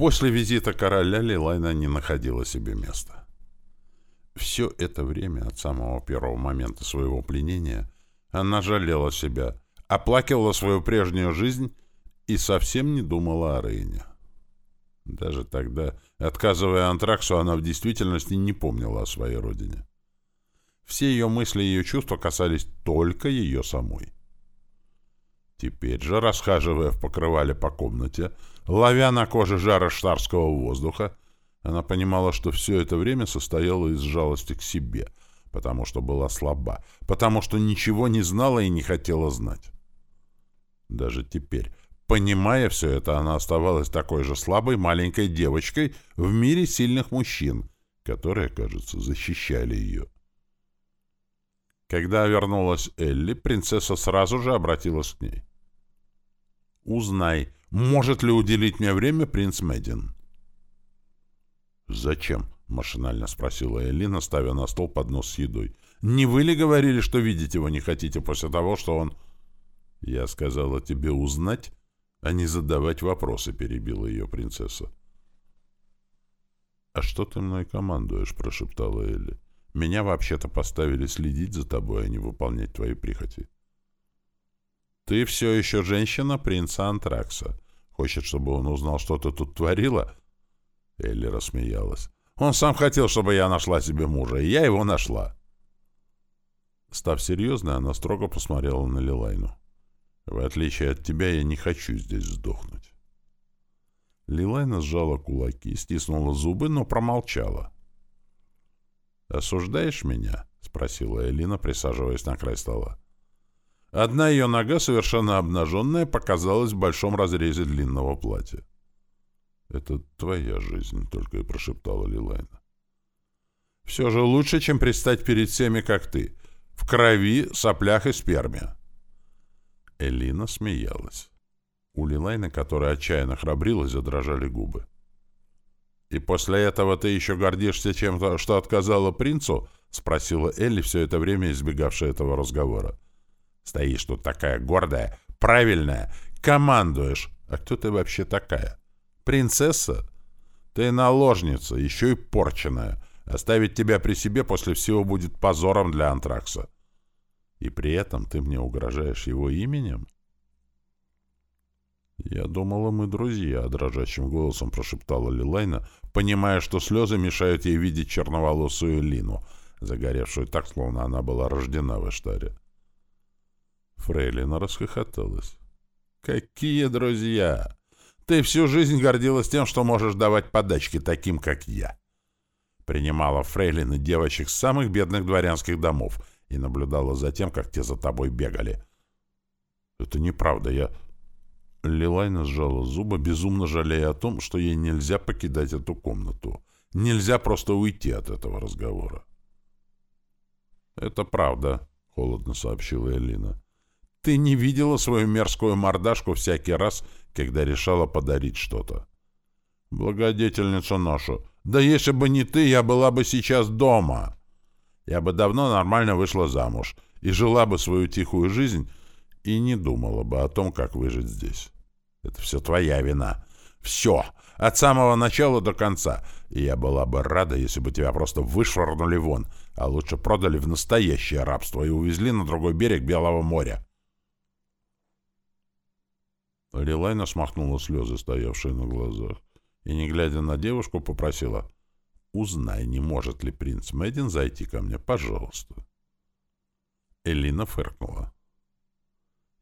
После визита короля Лилайна не находила себе места. Все это время, от самого первого момента своего пленения, она жалела себя, оплакивала свою прежнюю жизнь и совсем не думала о Рейне. Даже тогда, отказывая Антраксу, она в действительности не помнила о своей родине. Все ее мысли и ее чувства касались только ее самой. Теперь же, расхаживая в покрывале по комнате, ловя на коже жара штарского воздуха, она понимала, что все это время состояло из жалости к себе, потому что была слаба, потому что ничего не знала и не хотела знать. Даже теперь, понимая все это, она оставалась такой же слабой маленькой девочкой в мире сильных мужчин, которые, кажется, защищали ее. Когда вернулась Элли, принцесса сразу же обратилась к ней. «Узнай, может ли уделить мне время принц Медин?» «Зачем?» — машинально спросила Элина, ставя на стол поднос с едой. «Не вы ли говорили, что видеть его не хотите после того, что он...» «Я сказала тебе узнать, а не задавать вопросы», — перебила ее принцесса. «А что ты мной командуешь?» — прошептала Элли. «Меня вообще-то поставили следить за тобой, а не выполнять твои прихоти». «Ты все еще женщина принца Антракса. Хочет, чтобы он узнал, что ты тут творила?» Элли рассмеялась. «Он сам хотел, чтобы я нашла себе мужа, и я его нашла». Став серьезной, она строго посмотрела на Лилайну. «В отличие от тебя, я не хочу здесь сдохнуть». Лилайна сжала кулаки, стиснула зубы, но промолчала. «Осуждаешь меня?» — спросила Элина, присаживаясь на край стола. Одна ее нога, совершенно обнаженная, показалась в большом разрезе длинного платья. «Это твоя жизнь», — только и прошептала Лилайна. «Все же лучше, чем предстать перед всеми, как ты. В крови, соплях и сперме». Элина смеялась. У Лилайны, которая отчаянно храбрилась, задрожали губы. «И после этого ты еще гордишься чем-то, что отказала принцу?» — спросила Элли, все это время избегавшая этого разговора. «Стоишь тут такая гордая, правильная, командуешь. А кто ты вообще такая?» Принцесса? Ты наложница, еще и порченная. Оставить тебя при себе после всего будет позором для Антракса. И при этом ты мне угрожаешь его именем? Я думала, мы друзья, дрожащим голосом прошептала Лилайна, понимая, что слезы мешают ей видеть черноволосую Лину, загоревшую так, словно она была рождена в Эштаре. Фрейлина расхохоталась. «Какие друзья! Ты всю жизнь гордилась тем, что можешь давать подачки таким, как я. Принимала фрейлины девочек с самых бедных дворянских домов и наблюдала за тем, как те за тобой бегали. Это неправда, я... Лилайна сжала зубы, безумно жалея о том, что ей нельзя покидать эту комнату. Нельзя просто уйти от этого разговора. «Это правда», — холодно сообщила Элина. «Ты не видела свою мерзкую мордашку всякий раз, когда решала подарить что-то. «Благодетельница нашу, да если бы не ты, я была бы сейчас дома. Я бы давно нормально вышла замуж и жила бы свою тихую жизнь и не думала бы о том, как выжить здесь. Это все твоя вина. Все, от самого начала до конца. И я была бы рада, если бы тебя просто вышвырнули вон, а лучше продали в настоящее рабство и увезли на другой берег Белого моря. Лилайна смахнула слезы, стоявшие на глазах, и, не глядя на девушку, попросила «Узнай, не может ли принц Мэддин зайти ко мне, пожалуйста». Элина фыркнула.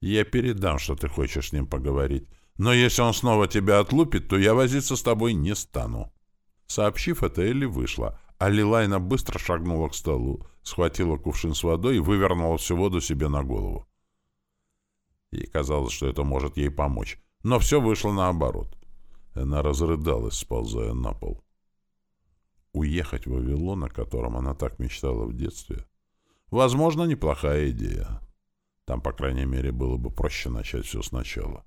«Я передам, что ты хочешь с ним поговорить, но если он снова тебя отлупит, то я возиться с тобой не стану». Сообщив это, Элли вышла, а Лилайна быстро шагнула к столу, схватила кувшин с водой и вывернула всю воду себе на голову. Ей казалось, что это может ей помочь. Но все вышло наоборот. Она разрыдалась, сползая на пол. Уехать в Вавилон, о котором она так мечтала в детстве, возможно, неплохая идея. Там, по крайней мере, было бы проще начать все сначала.